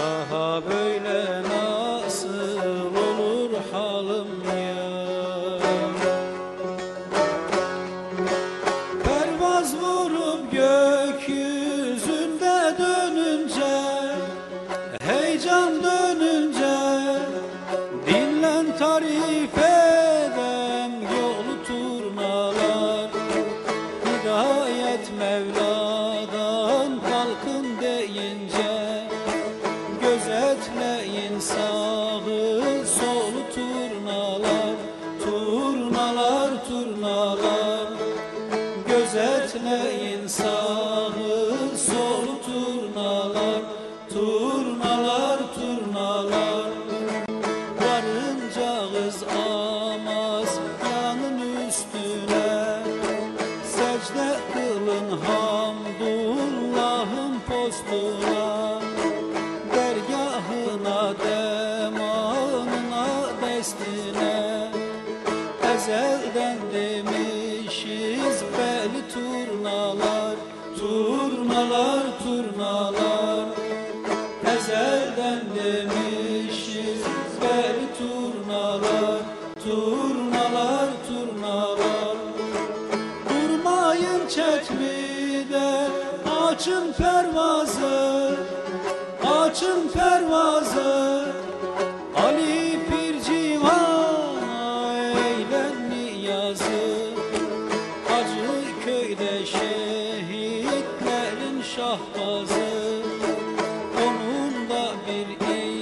Daha böyle nasıl olur halim ya? Pervaz vurup gökyüzünde dönünce Heyecan dönünce Dinlen tarif edem yolu turnalar. Hidayet Mevla'dan kalkın deyince turnalar Turnalar. Gözetleyin sağı solu turnalar. Turnalar turnalar. Varıncağız amaz yanın üstüne. Secde kılın hamdullahın postuna. Dergahına demanına destine Ezelden demişiz beli turnalar Turnalar turnalar. Ezelden demişiz beli turnalar Turnalar turnalar. Durmayın çetmide açın pervazı Açın pervazı şahbazı. Onun da bir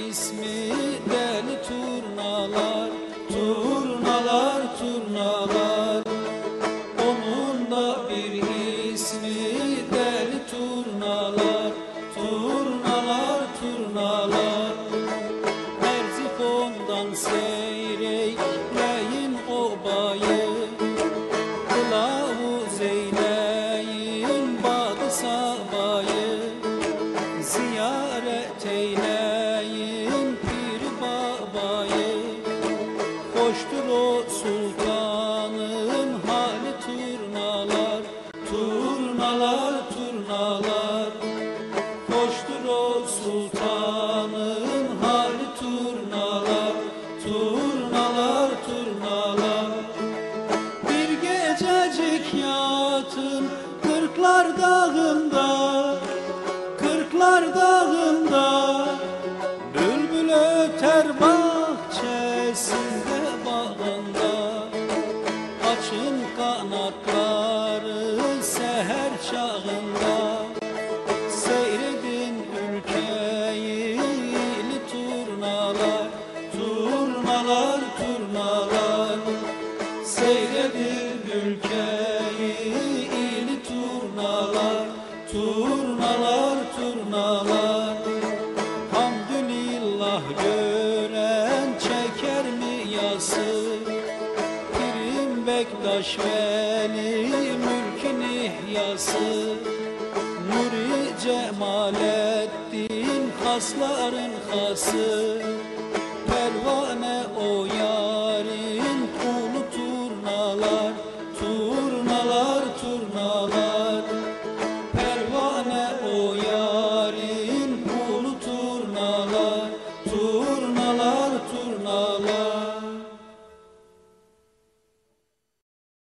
ismi deli turnalar Turnalar turnalar. Onun da bir ismi deli turnalar Turnalar turnalar. Merzifon'dan seyreyleyin Babayı Hoştur o sultanın hali turnalar Turnalar turnalar. Hoştur o sultanın hali turnalar Turnalar turnalar. Bir gececik yatın Kırklar dağında Kırklar dağında. Bülbül öter bahçesinde seher çağında Seyredin ülkeyi turnalar Turnalar turnalar. Seyredin ülkeyi turnalar Turnalar turnalar. Hamdülillah gören çeker mi yası Pirim Bektaş Veli ihyası Nuri Cemalettin hasların hası Pervane o ya